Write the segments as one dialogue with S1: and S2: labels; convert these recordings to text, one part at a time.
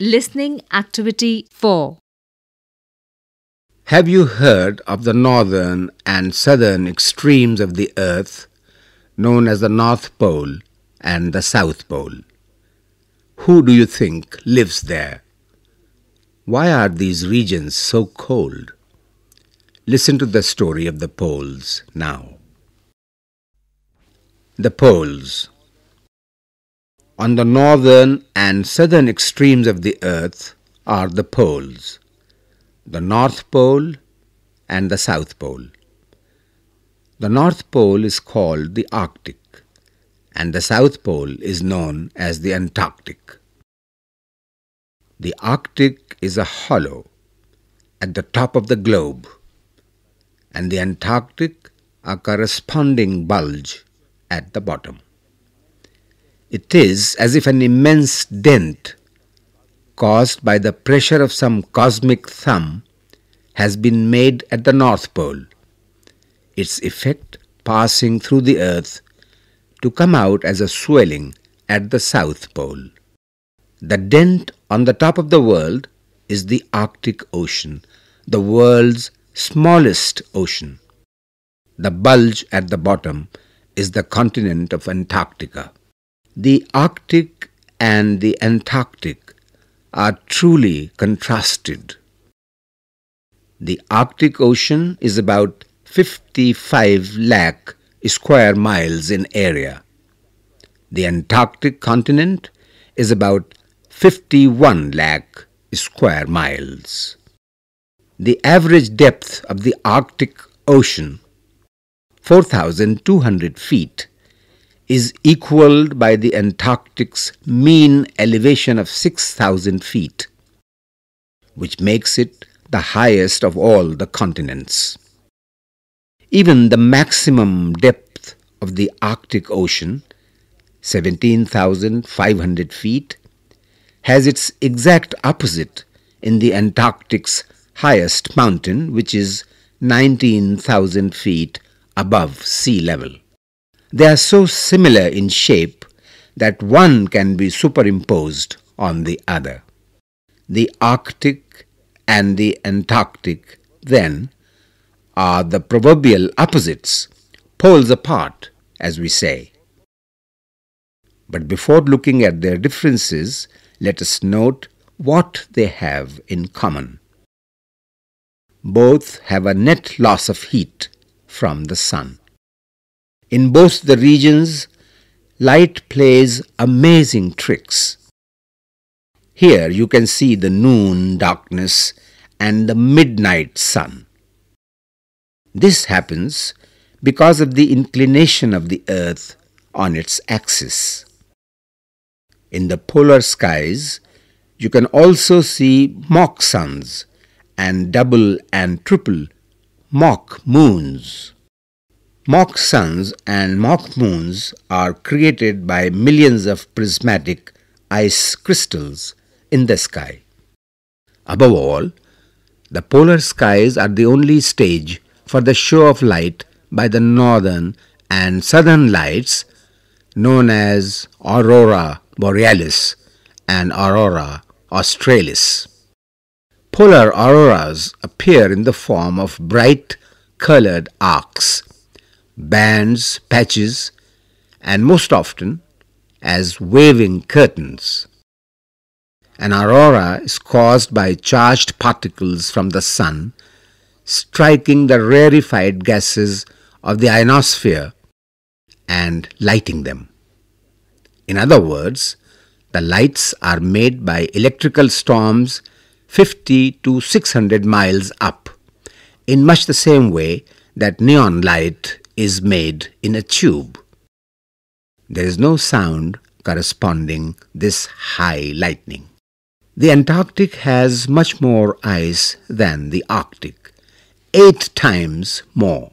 S1: Listening Activity 4
S2: Have you heard of the northern and southern extremes of the earth known as the North Pole and the South Pole? Who do you think lives there? Why are these regions so cold? Listen to the story of the poles now. The poles. On the northern and southern extremes of the earth are the poles, the North Pole and the South Pole. The North Pole is called the Arctic and the South Pole is known as the Antarctic. The Arctic is a hollow at the top of the globe and the Antarctic a corresponding bulge at the bottom. It is as if an immense dent caused by the pressure of some cosmic thumb has been made at the North Pole, its effect passing through the earth to come out as a swelling at the South Pole. The dent on the top of the world is the Arctic Ocean, the world's smallest ocean. The bulge at the bottom is the continent of Antarctica. The Arctic and the Antarctic are truly contrasted. The Arctic Ocean is about 55 lakh square miles in area. The Antarctic continent is about 51 lakh square miles. The average depth of the Arctic Ocean, 4,200 feet, is equaled by the Antarctic's mean elevation of 6,000 feet, which makes it the highest of all the continents. Even the maximum depth of the Arctic Ocean, 17,500 feet, has its exact opposite in the Antarctic's highest mountain, which is 19,000 feet above sea level. They are so similar in shape that one can be superimposed on the other. The Arctic and the Antarctic, then, are the proverbial opposites, poles apart, as we say. But before looking at their differences, let us note what they have in common. Both have a net loss of heat from the sun. In both the regions, light plays amazing tricks. Here you can see the noon darkness and the midnight sun. This happens because of the inclination of the earth on its axis. In the polar skies, you can also see mock suns and double and triple mock moons. Mock suns and mock moons are created by millions of prismatic ice crystals in the sky. Above all, the polar skies are the only stage for the show of light by the northern and southern lights known as aurora borealis and aurora australis. Polar auroras appear in the form of bright colored arcs bands, patches, and most often as waving curtains. An aurora is caused by charged particles from the sun striking the rarefied gases of the ionosphere and lighting them. In other words, the lights are made by electrical storms 50 to 600 miles up, in much the same way that neon light is made in a tube. There is no sound corresponding this high lightning. The Antarctic has much more ice than the Arctic, eight times more.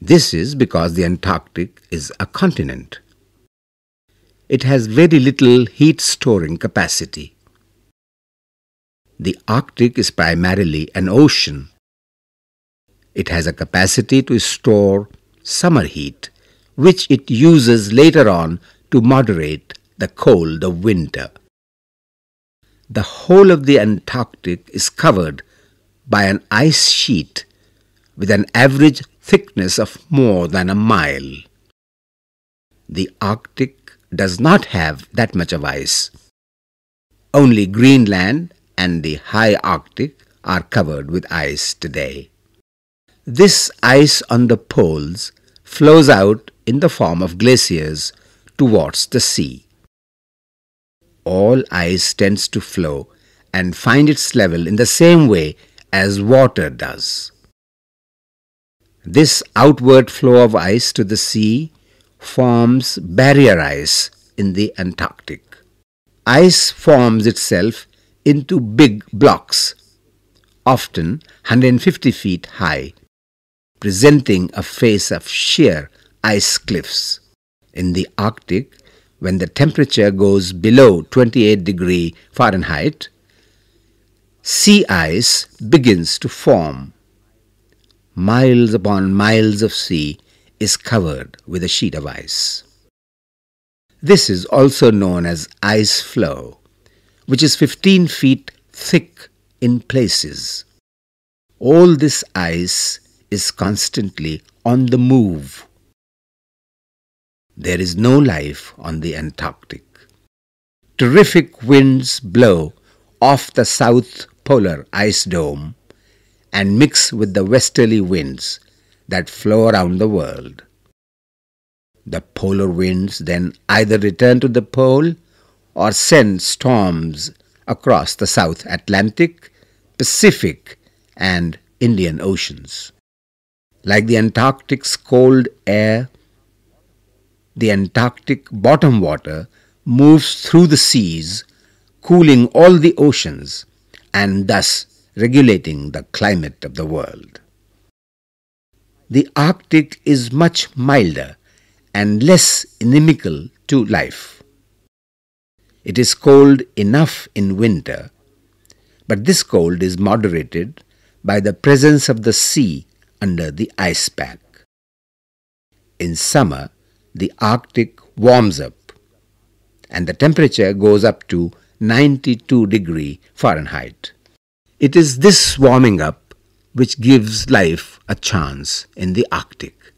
S2: This is because the Antarctic is a continent. It has very little heat storing capacity. The Arctic is primarily an ocean it has a capacity to store summer heat, which it uses later on to moderate the cold of winter. the whole of the Antarctic is covered by an ice sheet with an average thickness of more than a mile. The Arctic does not have that much of ice. Only Greenland and the high Arctic are covered with ice today. This ice on the poles flows out in the form of glaciers towards the sea. All ice tends to flow and find its level in the same way as water does. This outward flow of ice to the sea forms barrier ice in the Antarctic. Ice forms itself into big blocks, often 150 feet high, presenting a face of sheer ice cliffs. In the Arctic, when the temperature goes below 28 degree Fahrenheit, sea ice begins to form miles upon miles of sea is covered with a sheet of ice. This is also known as ice floe, which is 15 feet thick in places. All this ice is constantly on the move. There is no life on the Antarctic. Terrific winds blow off the south polar ice dome and mix with the westerly winds that flow around the world. The polar winds then either return to the pole or send storms across the South Atlantic, Pacific, and Indian Oceans. Like the Antarctic's cold air, the Antarctic bottom water moves through the seas, cooling all the oceans and thus regulating the climate of the world. The Arctic is much milder and less inimical to life. It is cold enough in winter, but this cold is moderated by the presence of the sea under the ice pack. In summer, the Arctic warms up and the temperature goes up to 92 degree Fahrenheit. It is this warming up which gives life a chance in the Arctic.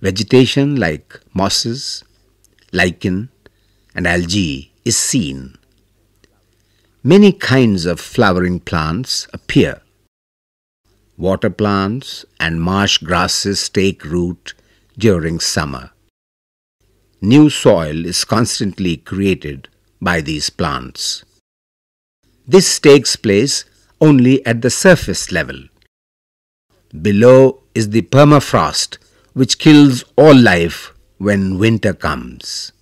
S2: Vegetation like mosses, lichen, and algae is seen. Many kinds of flowering plants appear. Water plants and marsh grasses take root during summer. New soil is constantly created by these plants. This takes place only at the surface level. Below is the permafrost which kills all life when winter comes.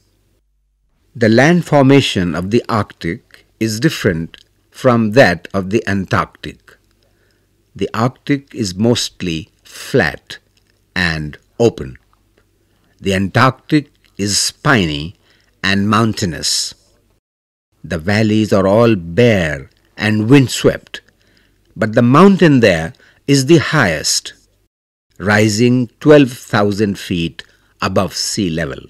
S2: The land formation of the Arctic is different from that of the Antarctic. The Arctic is mostly flat and open. The Antarctic is spiny and mountainous. The valleys are all bare and windswept, but the mountain there is the highest, rising 12,000 feet above sea level.